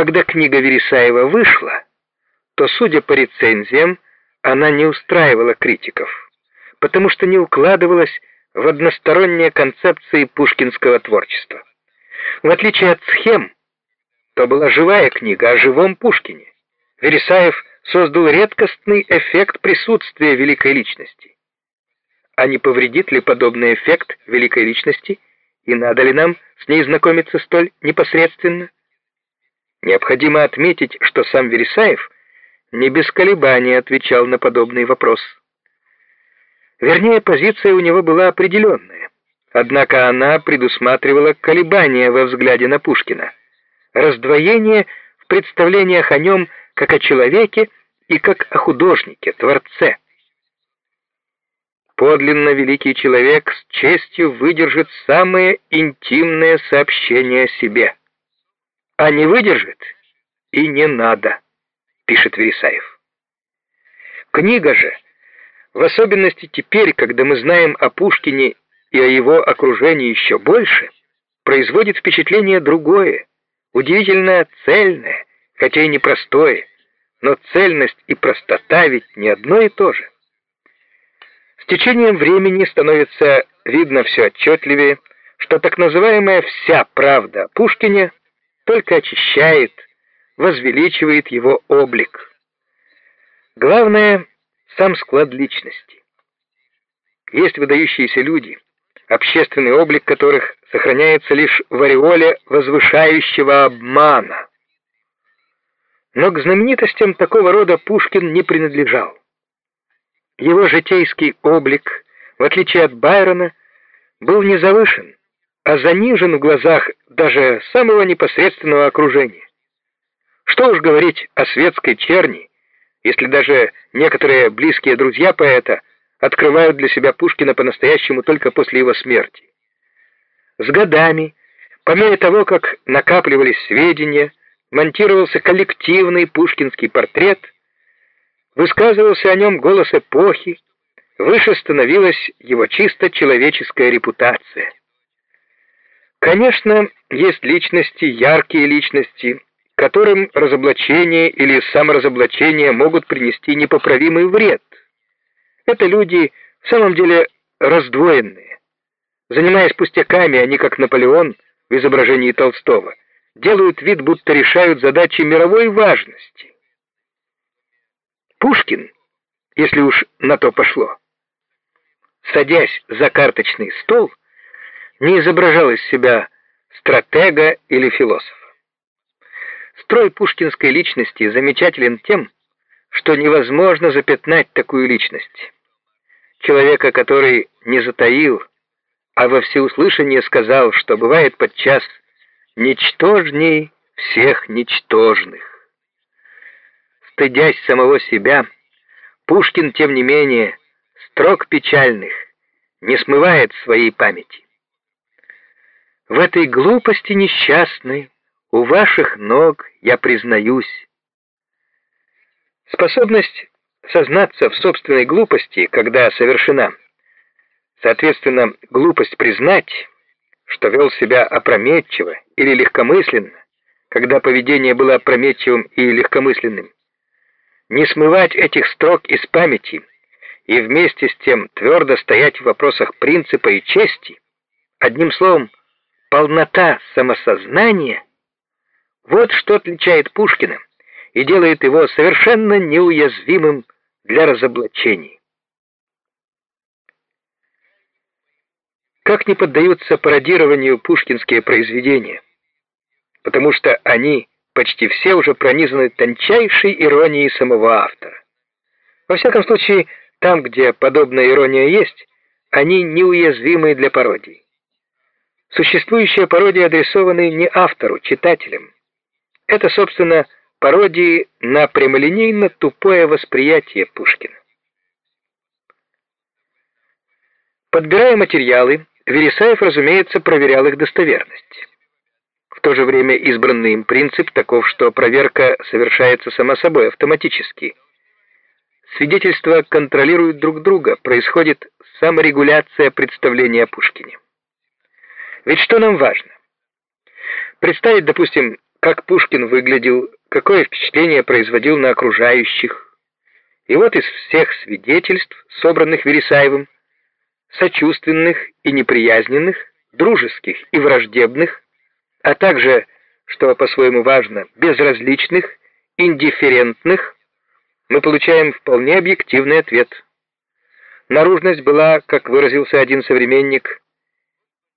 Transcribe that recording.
Когда книга Вересаева вышла, то, судя по рецензиям, она не устраивала критиков, потому что не укладывалась в односторонние концепции пушкинского творчества. В отличие от схем, то была живая книга о живом Пушкине. Вересаев создал редкостный эффект присутствия великой личности. А не повредит ли подобный эффект великой личности, и надо ли нам с ней знакомиться столь непосредственно? Необходимо отметить, что сам Вересаев не без колебаний отвечал на подобный вопрос. Вернее, позиция у него была определенная, однако она предусматривала колебания во взгляде на Пушкина, раздвоение в представлениях о нем как о человеке и как о художнике, творце. Подлинно великий человек с честью выдержит самое интимное сообщение о себе. А не выдержит и не надо, пишет Вересаев. Книга же, в особенности теперь, когда мы знаем о Пушкине и о его окружении еще больше, производит впечатление другое, удивительно цельное, хотя и непростое, но цельность и простота ведь не одно и то же. С течением времени становится видно все отчетливее, что так называемая «вся правда» Пушкине только очищает, возвеличивает его облик. Главное — сам склад личности. Есть выдающиеся люди, общественный облик которых сохраняется лишь в ореоле возвышающего обмана. Но к знаменитостям такого рода Пушкин не принадлежал. Его житейский облик, в отличие от Байрона, был не завышен, а занижен в глазах даже самого непосредственного окружения. Что уж говорить о светской черни, если даже некоторые близкие друзья поэта открывают для себя Пушкина по-настоящему только после его смерти. С годами, по мере того, как накапливались сведения, монтировался коллективный пушкинский портрет – высказывался о нем голос эпохи, выше становилась его чисто человеческая репутация. Конечно, есть личности, яркие личности, которым разоблачение или саморазоблачение могут принести непоправимый вред. Это люди в самом деле раздвоенные. Занимаясь пустяками, они, как Наполеон в изображении Толстого, делают вид, будто решают задачи мировой важности. Пушкин, если уж на то пошло, садясь за карточный стол, не изображал из себя стратега или философа. Строй пушкинской личности замечателен тем, что невозможно запятнать такую личность. Человека, который не затаил, а во всеуслышание сказал, что бывает подчас ничтожней всех ничтожных стыдясь самого себя, Пушкин, тем не менее, строк печальных не смывает своей памяти. В этой глупости несчастной у ваших ног я признаюсь. Способность сознаться в собственной глупости, когда совершена, соответственно, глупость признать, что вел себя опрометчиво или легкомысленно, когда поведение было опрометчивым и легкомысленным, не смывать этих строк из памяти и вместе с тем твердо стоять в вопросах принципа и чести, одним словом, полнота самосознания, вот что отличает Пушкина и делает его совершенно неуязвимым для разоблачений. Как не поддаются пародированию пушкинские произведения, потому что они почти все уже пронизаны тончайшей иронией самого автора. Во всяком случае, там, где подобная ирония есть, они неуязвимы для пародий. Существующие пародии адресованы не автору, читателям. Это, собственно, пародии на прямолинейно тупое восприятие Пушкина. Подбирая материалы, Вересаев, разумеется, проверял их достоверность. В то же время избранный им принцип таков, что проверка совершается само собой, автоматически. Свидетельства контролируют друг друга, происходит саморегуляция представления о Пушкине. Ведь что нам важно? Представить, допустим, как Пушкин выглядел, какое впечатление производил на окружающих. И вот из всех свидетельств, собранных Вересаевым, сочувственных и неприязненных, дружеских и враждебных, а также, что по-своему важно, безразличных, индифферентных, мы получаем вполне объективный ответ. Наружность была, как выразился один современник,